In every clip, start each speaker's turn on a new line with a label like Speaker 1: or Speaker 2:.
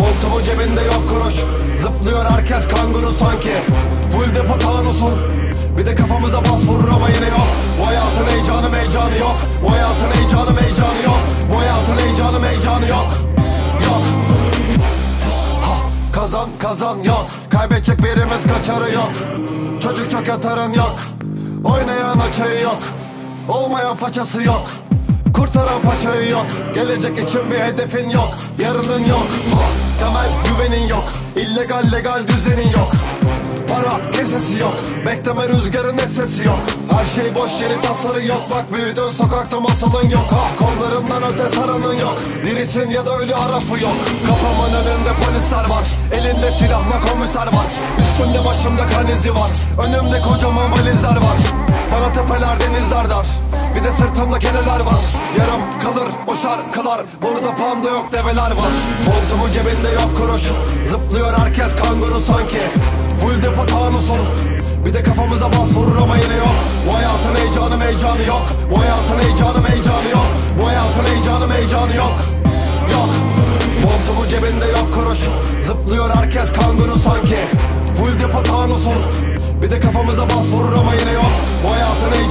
Speaker 1: Montumun cebinde yok kuruş. Zıplıyor herkes kanguru sanki. Full depo tanusun. Bir de kafamıza bas vurur ama yine yok Kazan yok. Kaybedecek birimiz kaçarı yok. Çocuk çok yatarın yok. Oynayan açayı yok. Olmayan façası yok. Kurtaran paçayı yok. Gelecek için bir hedefin yok. Yarının yok. Ha, Temel güvenin yok. İllegal legal düzenin yok. Para kesesi yok. Bekleme rüzgarın sesi yok. Her şey boş yeri tasarı yok. Bak büyüdün sokakta masalın yok. Ha, Kollarından öte saranın yok. Dirisin ya da ölü harafı yok. Kafamın önünde polisler var. Elinde silahla komiser var. Üstümde başımda kan izi var. Önümde kocaman valizler var. Bana tepeler denizler dar Bir de sırtımda keneler var. Yarım kalır o şarkılar Burada panda yok develer var. Montumun cebinde yok kuruş. Zıplıyor herkes kanguru sanki. Full depo tanusun Bir de kafamıza bas vurur ama yine yok. Bu hayatın heyecanı meycanı yok. Bu hayatın heyecanı meycanı yok. Bu hayatın heyecanı meycanı yok. Yok. Montumun cebinde yok kuruş. Zıplıyor herkes kanguru sanki. Full depo tanusun Bir de kafamıza bas vurur ama yine yok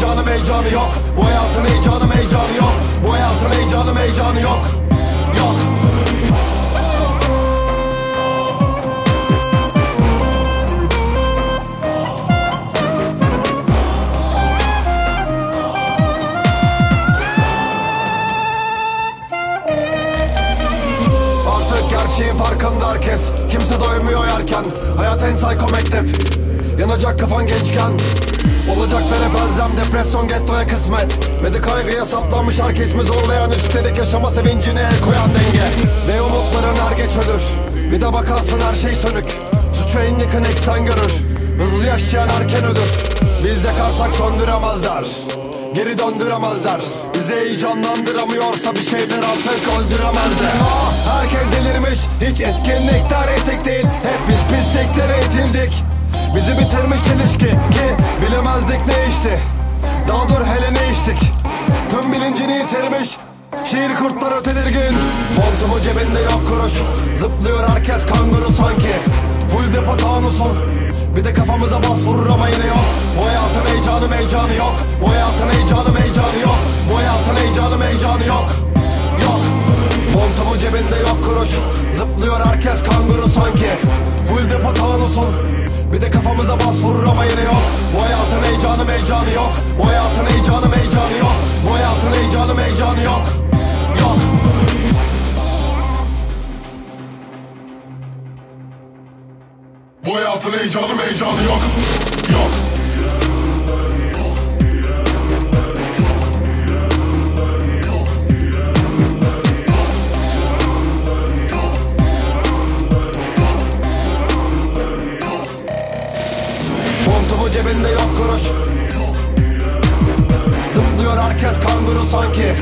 Speaker 1: Heyecanı meycanı yok. Bu hayatın heyecanı meycanı yok. Bu hayatın heyecanı meycanı yok. Yok. Artık gerçeğin farkında herkes. Kimse doymuyor yerken. Hayat en psycho mektep. Yanacak kafan gençken Olacaklar hep elzem Depresyon gettoya kısmet. Ve de kaygıya saplanmış herkes mi zorlayan Üstelik yaşama sevincine el koyan denge. Ve umutların er geç ölür. Bir de bakarsın her şey sönük. Suçu en yakın eksen görür. Hızlı yaşayan erken ölür. Biz yakarsak söndüremezler. Geri döndüremezler. Bizi heyecanlandıramıyorsa bir şeyler artık öldüremezler. Ah, Herkes delirmiş. Hiç etkinlikler etik Şiir kurtları tedirgin Montumu cebinde yok kuruş. Zıplıyor herkes kanguru sanki. Full depo tanusun Bir de kafamıza bas vurur ama yine yok. Bu hayatın heyecanı meycanı yok. Bu hayatın heyecanı meycanı yok. Bu hayatın heyecanı meycanı yok. Yok. Montumun cebinde yok kuruş. Zıplıyor herkes kanguru sanki. Full depo tanusun Bir de kafamıza bas vurur ama yine yok. Bu hayatın heyecanı meycanı yok. Bu hayatın heyecanı meycanı yok. Bu hayatın heyecanı meycanı Yok
Speaker 2: hayatın heyecanı meycanı yok. Yok.
Speaker 1: Cebinde yok kuruş. Zıplıyor herkes kanguru sanki